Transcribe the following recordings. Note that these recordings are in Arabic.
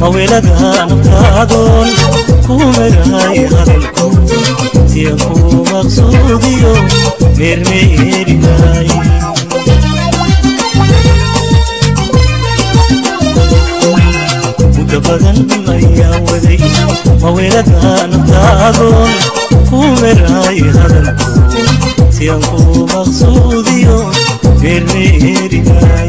mawiladaha nabtaadoon kuu magahay hadalku siya kuu maqsuudiyo meermeeerinay muddo badan ayaa waday mawiladaha nabtaadoon kuu magahay hadalku siyan kuu maqsuudiyo meermeerinay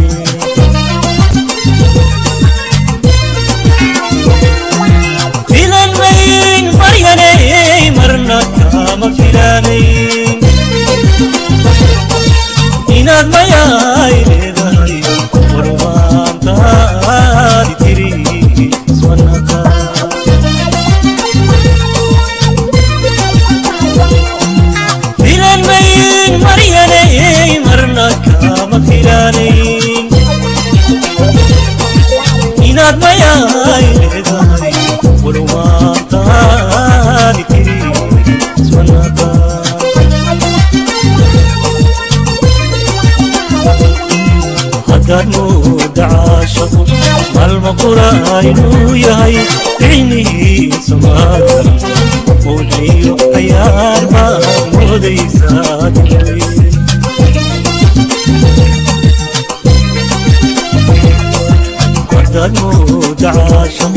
ஆத்மையாயிலே aqaano dacaasho maalma qoraa inuu yahay dicnihii somaaliya quudhiyo cayaar baa moodaysaa aqaano dacaasho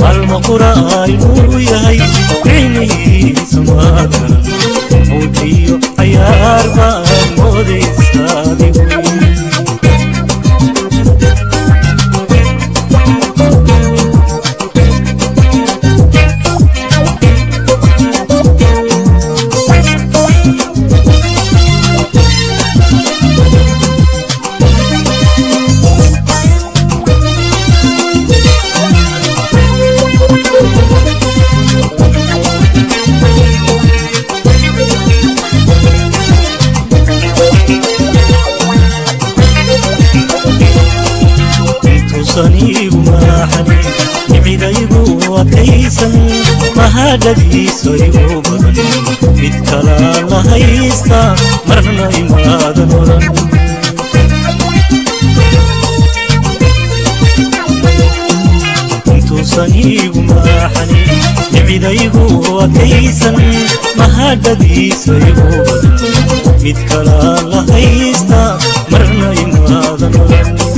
maalma qoraa inuu yahay dicnihii somaaliya quudhiyo cayaar baa moodaysaa soniigumaahane micidaygu adkaysan mahadhadiiso igu badan mid kalaa la haysta marna imaadan odhan intuusan iigu maaxane micidaygu adkaysan mahadhadiiso igu badan mid kalaa la haysta marna imaadan odhan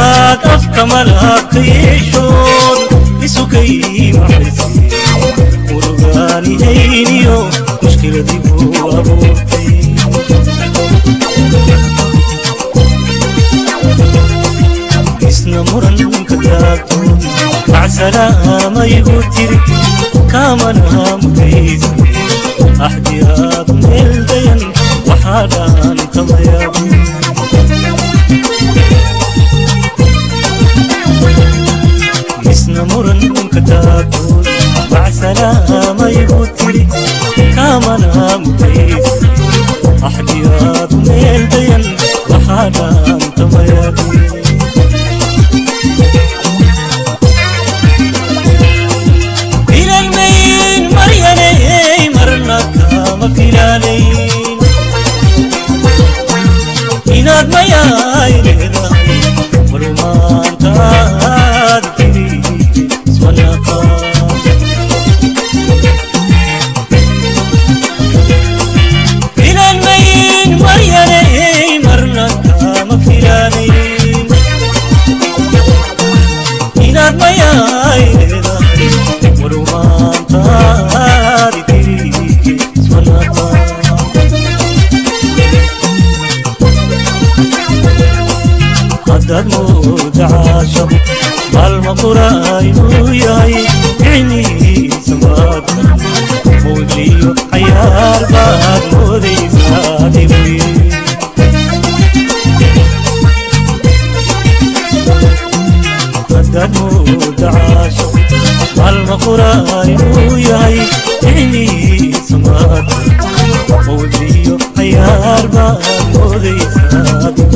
أف كمال أقيشون بسكي محزي ورغاني هينيو مشكلة دي بو إسنا مرن كتاتون عسلا ما يغترك كامن هام كيس أحدي هاب ميل دين وحالان كما يابون تاكل مع سلامة يموت لي كام أنا مكيف احتياط من البين وحانا متميابي مكيلالي إناد مياي ليرا mudacaashab bal ma quraayuu yahay icnihiisa maabna muujiyo cayaal baad mooday I'm ba bodhi sa